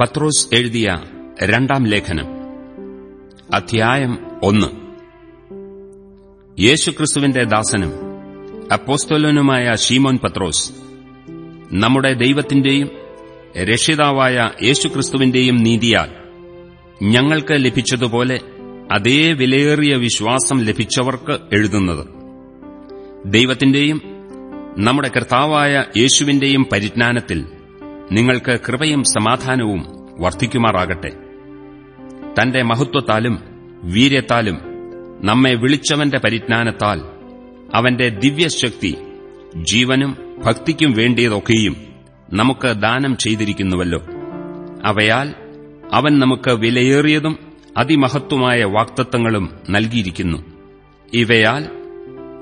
പത്രോസ് എഴുതിയ രണ്ടാം ലേഖനം. അധ്യായം ഒന്ന്. യേശുക്രിസ്തുവിന്റെ ദാസനും അപ്പോസ്തോലനുമായ ഷീമോൻ പത്രോസ് നമ്മുടെ ദൈവത്തിന്റെയും രക്ഷിതാവായ യേശുക്രിസ്തുവിന്റെയും നീതിയാൽ ഞങ്ങൾക്ക് ലഭിച്ചതുപോലെ അതേ വിലയേറിയ വിശ്വാസം ലഭിച്ചവർക്ക് എഴുതുന്നത്. ദൈവത്തിന്റെയും നമ്മുടെ കർത്താവായ യേശുവിന്റെയും പരിജ്ഞാനത്തിൽ നിങ്ങൾക്ക് കൃപയും സമാധാനവും വർദ്ധിക്കുമാറാകട്ടെ. തന്റെ മഹത്വത്താലും വീര്യത്താലും നമ്മെ വിളിച്ചവന്റെ പരിജ്ഞാനത്താൽ അവന്റെ ദിവ്യശക്തി ജീവനും ഭക്തിക്കും വേണ്ടിയതൊക്കെയും നമുക്ക് ദാനം ചെയ്തിരിക്കുന്നുവല്ലോ. അവയാൽ അവൻ നമുക്ക് വിലയേറിയതും അതിമഹത്വമായ വാക്തത്വങ്ങളും നൽകിയിരിക്കുന്നു. ഇവയാൽ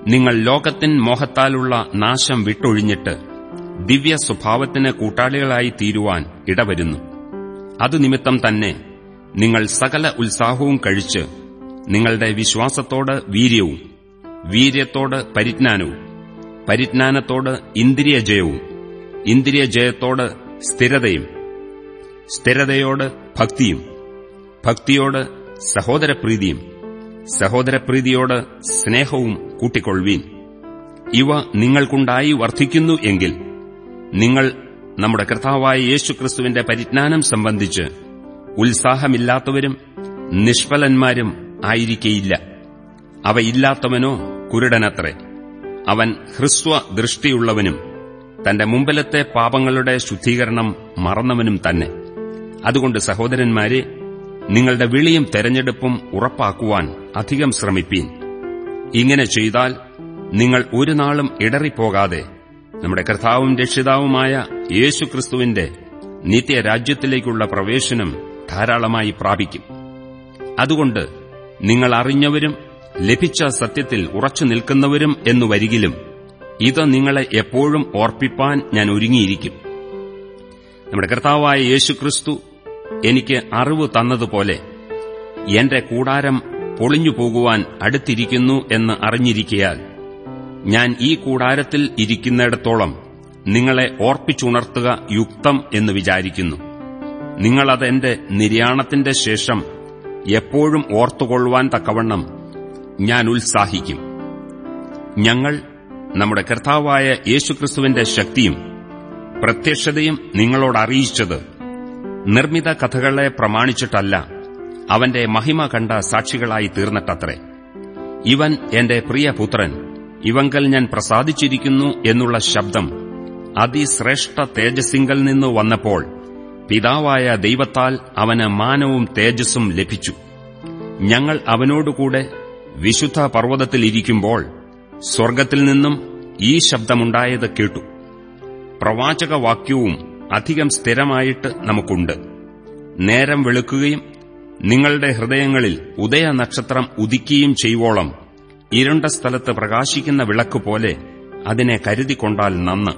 നിങ്ങൾ ലോകത്തിൻ മോഹത്താലുള്ള നാശം വിട്ടൊഴിഞ്ഞിട്ട് ദിവ്യ സ്വഭാവത്തിന് കൂട്ടാളികളായി തീരുവാൻ ഇടവരുന്നു. അതുനിമിത്തം തന്നെ നിങ്ങൾ സകല ഉത്സാഹവും കഴിച്ച് നിങ്ങളുടെ വിശ്വാസത്തോട് വീര്യവും വീര്യത്തോട് പരിജ്ഞാനവും പരിജ്ഞാനത്തോട് ഇന്ദ്രിയജയവും ഇന്ദ്രിയജയത്തോട് സ്ഥിരതയും സ്ഥിരതയോട് ഭക്തിയും ഭക്തിയോട് സഹോദരപ്രീതിയും സഹോദരപ്രീതിയോട് സ്നേഹവും കൂട്ടിക്കൊള്ളുവീൻ. ഇവ നിങ്ങൾക്കുണ്ടായി വർദ്ധിക്കുന്നു എങ്കിൽ നിങ്ങൾ നമ്മുടെ കർത്താവായ യേശുക്രിസ്തുവിന്റെ പരിജ്ഞാനം സംബന്ധിച്ച് ഉത്സാഹമില്ലാത്തവരും നിഷ്ഫലന്മാരും ആയിരിക്കയില്ല. അവയില്ലാത്തവനോ കുരുടനത്രേ. അവൻ ഹ്രസ്വ ദൃഷ്ടിയുള്ളവനും തന്റെ മുമ്പിലത്തെ പാപങ്ങളുടെ ശുദ്ധീകരണം മറന്നവനും തന്നെ. അതുകൊണ്ട് സഹോദരന്മാരെ നിങ്ങളുടെ വിളിയും തെരഞ്ഞെടുപ്പും ഉറപ്പാക്കുവാൻ അധികം ശ്രമിപ്പീൻ. ഇങ്ങനെ ചെയ്താൽ നിങ്ങൾ ഒരു നാളും ഇടറിപ്പോകാതെ നമ്മുടെ കർത്താവും രക്ഷിതാവുമായ യേശുക്രിസ്തുവിന്റെ നിത്യരാജ്യത്തിലേക്കുള്ള പ്രവേശനം ധാരാളമായി പ്രാപിക്കും. അതുകൊണ്ട് നിങ്ങൾ അറിഞ്ഞവരും ലഭിച്ച സത്യത്തിൽ ഉറച്ചു നിൽക്കുന്നവരും എന്നു വരികിലും ഇത് നിങ്ങളെ എപ്പോഴും ഓർപ്പിപ്പാൻ ഞാൻ ഒരുങ്ങിയിരിക്കും. നമ്മുടെ കർത്താവായ യേശുക്രിസ്തു എനിക്ക് അറിവ് തന്നതുപോലെ എന്റെ കൂടാരം പൊളിഞ്ഞു പോകുവാൻ അടുത്തിരിക്കുന്നു എന്ന് അറിഞ്ഞിരിക്കയാൽ ഞാൻ ഈ കൂടാരത്തിൽ ഇരിക്കുന്നിടത്തോളം നിങ്ങളെ ഓർപ്പിച്ചുണർത്തുക യുക്തം എന്ന് വിചാരിക്കുന്നു. നിങ്ങളത് എന്റെ നിര്യാണത്തിന്റെ ശേഷം എപ്പോഴും ഓർത്തുകൊള്ളുവാൻ തക്കവണ്ണം ഞാൻ ഉത്സാഹിക്കും. ഞങ്ങൾ നമ്മുടെ കർത്താവായ യേശുക്രിസ്തുവിന്റെ ശക്തിയും പ്രത്യക്ഷതയും നിങ്ങളോട് അറിയിച്ചത് നിർമ്മിത കഥകളെ പ്രമാണിച്ചിട്ടല്ല അവന്റെ മഹിമ കണ്ട സാക്ഷികളായി തീർന്നിട്ടത്രേ. ഇവൻ എന്റെ പ്രിയപുത്രൻ ഇവങ്കൽ ഞാൻ പ്രസാദിച്ചിരിക്കുന്നു എന്നുള്ള ശബ്ദം. അതിശ്രേഷ്ഠ തേജസ്സിങ്കൽ നിന്ന് വന്നപ്പോൾ പിതാവായ ദൈവത്താൽ അവന് മാനവും തേജസ്സും ലഭിച്ചു. ഞങ്ങൾ അവനോടുകൂടെ വിശുദ്ധ പർവതത്തിലിരിക്കുമ്പോൾ സ്വർഗത്തിൽ നിന്നും ഈ ശബ്ദമുണ്ടായത് കേട്ടു. പ്രവാചകവാക്യവും അധികം സ്ഥിരമായിട്ട് നമുക്കുണ്ട്. നേരം വെളുക്കുകയും നിങ്ങളുടെ ഹൃദയങ്ങളിൽ ഉദയനക്ഷത്രം ഉദിക്കുകയും ചെയ്യുവോളം ഇരുണ്ട സ്ഥലത്ത് പ്രകാശിക്കുന്ന വിളക്ക് പോലെ അതിനെ കരുതിക്കൊണ്ടാൽ നന്ന്.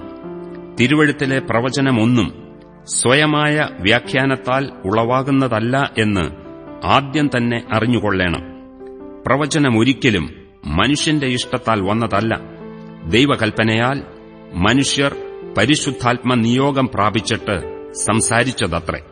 തിരുവഴുത്തിലെ പ്രവചനമൊന്നും സ്വയമായ വ്യാഖ്യാനത്താൽ ഉളവാകുന്നതല്ല എന്ന് ആദ്യം തന്നെ അറിഞ്ഞുകൊള്ളേണം. പ്രവചനമൊരിക്കലും മനുഷ്യന്റെ ഇഷ്ടത്താൽ വന്നതല്ല. ദൈവകൽപ്പനയാൽ മനുഷ്യർ പരിശുദ്ധാത്മ നിയോഗം പ്രാപിച്ചിട്ട് സംസാരിച്ചതത്രേ.